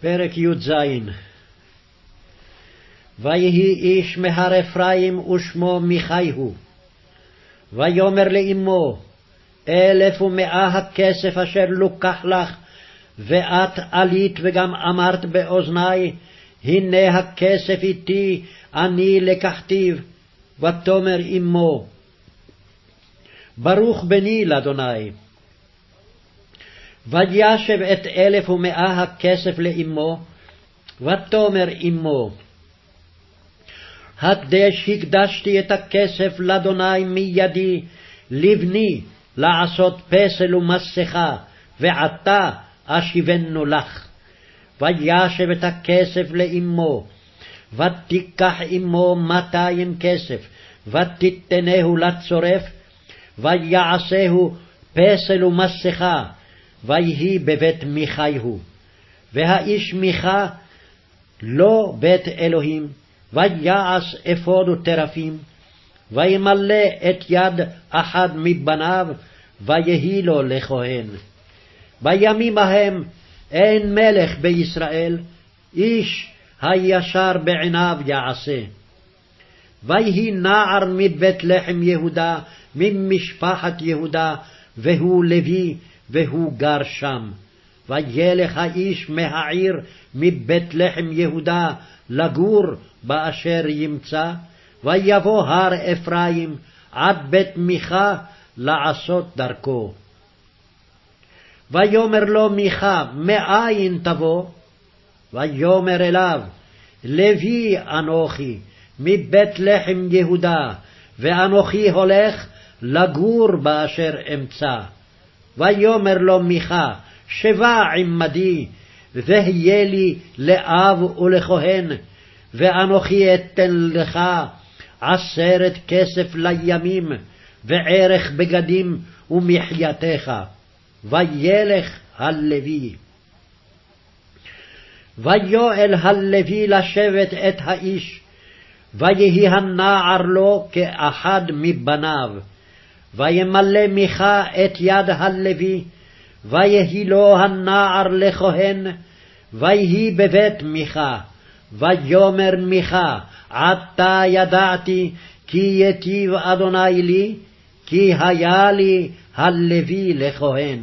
פרק י"ז ויהי איש מהר אפרים ושמו מיכי הוא. ויאמר לאמו אלף ומאה הכסף אשר לוקח לך, ואת עלית וגם אמרת באוזני, הנה הכסף איתי, אני לקחתיו. ותאמר אמו, ברוך בני לאדוני. וישב את אלף ומאה הכסף לאמו, ותאמר אמו, הקדש הקדשתי את הכסף לאדוני מידי, לבני לעשות פסל ומסכה, ועתה אשיבנו לך. וישב את הכסף לאמו, ותיקח אמו מאתיים כסף, ותיתנהו לצורף, ויעשהו פסל ומסכה, ויהי בבית מיכי הוא. והאיש מיכה לא בית אלוהים, ויעש אפוד וטרפים, וימלא את יד אחד מבניו, ויהי לו לכהן. בימים ההם אין מלך בישראל, איש הישר בעיניו יעשה. ויהי נער מבית לחם יהודה, ממשפחת יהודה, והוא לוי, והוא גר שם. וילך האיש מהעיר מבית לחם יהודה לגור באשר ימצא, ויבוא הר אפרים עד בית מיכה לעשות דרכו. ויאמר לו מיכה, מאין תבוא? ויאמר אליו, לוי אנוכי, מבית לחם יהודה, ואנוכי הולך לגור באשר אמצא. ויאמר לו מיכה, שבה עמדי, והיה לי לאב ולכהן, ואנוכי אתן לך עשרת כסף לימים, וערך בגדים ומחייתך. וילך הלוי. ויואל הלוי לשבת את האיש, ויהי הנער לו כאחד מבניו. וימלא מיכה את יד הלוי, ויהי לו הנער לכהן, ויהי בבית מיכה. ויאמר מיכה, עתה ידעתי כי יטיב אדוני לי, כי היה לי הלוי לכהן.